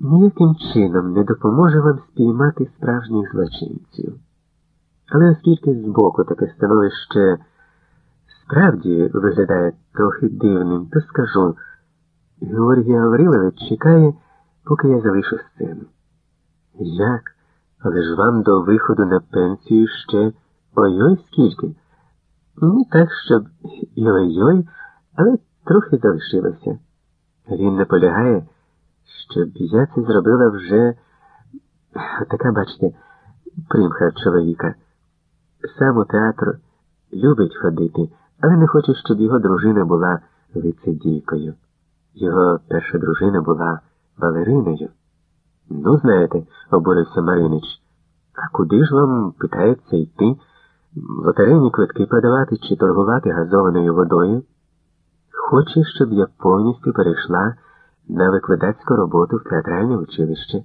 ніяким чином не допоможе вам спіймати справжніх злочинців. Але оскільки збоку таке становище справді виглядає трохи дивним, то скажу, Георгій Гаврилович чекає, поки я залишу сцену. Як? Але ж вам до виходу на пенсію ще ой-ой скільки? Не так, щоб і ой-ой, але трохи залишилося. Він наполягає, щоб я це зробила вже така, бачите, примха чоловіка. Сам у театр любить ходити, але не хоче, щоб його дружина була лицедійкою. Його перша дружина була балериною. Ну, знаєте, обурився Маринич. А куди ж вам, питається, йти? Лотерейні квитки продавати чи торгувати газованою водою? Хоче, щоб я повністю перейшла на викладацьку роботу в театральне училище,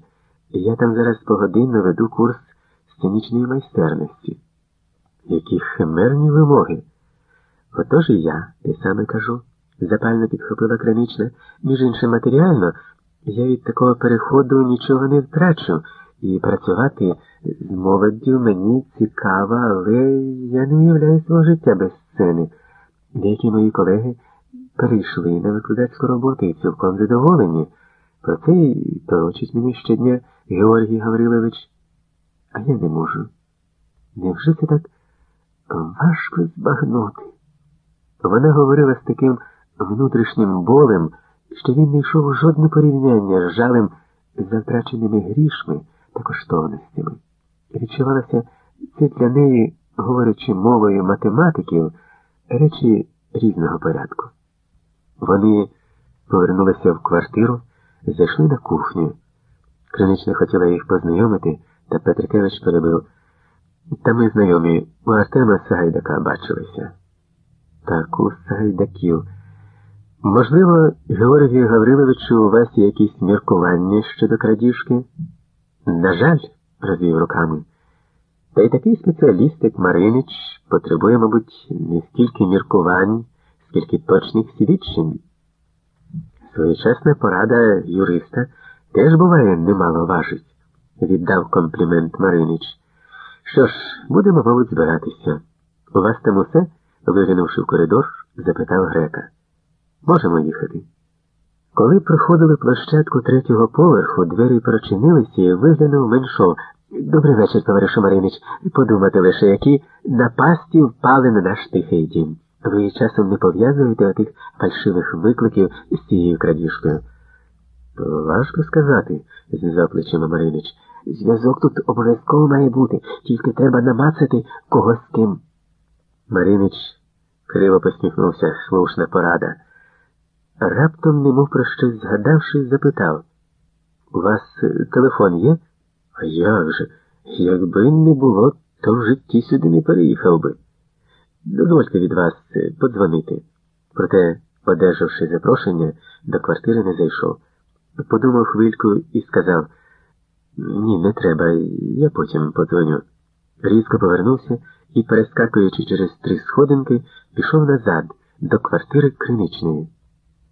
і я там зараз погодинно веду курс сценічної майстерності. Які химерні вимоги. Отож і я те саме кажу, запально підхопила кранична, між іншим матеріально, я від такого переходу нічого не втрачу, і працювати з молоддю мені цікаво, але я не уявляю свого життя без сцени. Деякі мої колеги перейшли на викладацьку роботу і цілком задоволені. Про це і торочить мені щодня Георгій Гаврилович. А я не можу. Невже це так важко збагнути? Вона говорила з таким внутрішнім болем, що він не йшов у жодне порівняння з жалем за втраченими грішми та коштовностями. Відчувалося це для неї, говорячи мовою математиків, речі різного порядку. Вони повернулися в квартиру, зайшли на кухню. Кринична хотіла їх познайомити, та Петрикевич перебив. Та ми знайомі у Артема Сагайдака бачилися. Так, у Сагайдаків. Можливо, Георгію Гавриловичу, у вас є якісь міркування щодо крадіжки? На жаль, розвів руками. Та й такий спеціаліст, як Маринич, потребує, мабуть, не стільки міркувань, скільки точних свідчень. Своєчасна порада юриста теж буває немало важить, віддав комплімент Маринич. Що ж, будемо, мабуть, збиратися. У вас там усе? виглянувши в коридор, запитав грека. Можемо їхати. Коли проходили площадку третього поверху, двері прочинилися і виглянув меншов. Добрий вечір, товаришу Маринич. Подумати лише, які напасті впали на наш тихий дім. Ви часом не пов'язуєте отих фальшивих викликів з цією крадіжкою. Важко сказати, знизав плечима Маринич. Зв'язок тут обов'язково має бути, тільки треба намацати когось з ким. Маринич криво посміхнувся, слушна порада. Раптом, немов про щось згадавши, запитав У вас телефон є? А як же? Якби не було, то в житті сюди не переїхав би. Дозвольте від вас подзвонити. Проте, одержавши запрошення, до квартири не зайшов. Подумав хвильку і сказав ні, не треба, я потім подзвоню. Різко повернувся і, перескакуючи через три сходинки, пішов назад до квартири криничної.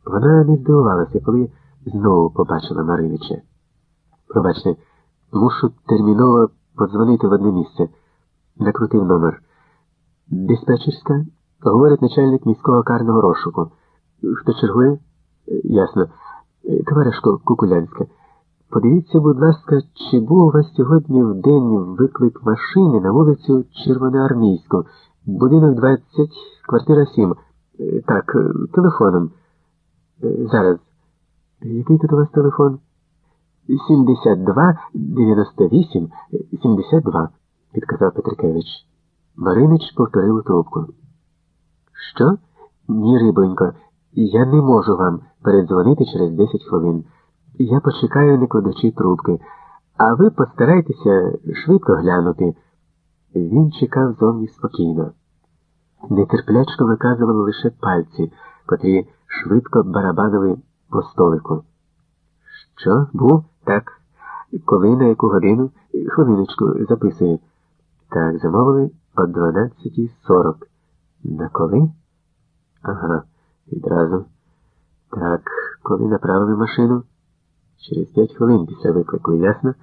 Вона не здивувалася, коли знову побачила Маринича. Пробачте, мушу терміново подзвонити в одне місце. Накрутив номер. Диспетчерська, говорить начальник міського карного розшуку. Хто чергує? Ясно. Товаришко Кукулянська. Подивіться, будь ласка, чи був у вас сьогодні в день виклик машини на вулицю Червоноармійську, будинок 20, квартира 7. Так, телефоном. Зараз. Який тут у вас телефон? 72 98 72, підказав Петрикевич. Маринич повторив трубку. Що? Ні, рибонько, я не можу вам передзвонити через 10 хвилин. Я почекаю, не кладучи трубки, а ви постарайтеся швидко глянути. Він чекав зовні спокійно. Нетерплячко виказували лише пальці, котрі швидко барабанили по столику. Що, був? Так. Коли на яку годину? Хвилиночку записую. Так, замовили о 12.40. На коли? Ага, відразу. Так, коли направили машину? Через п'ять хвилин після виклику, ясно?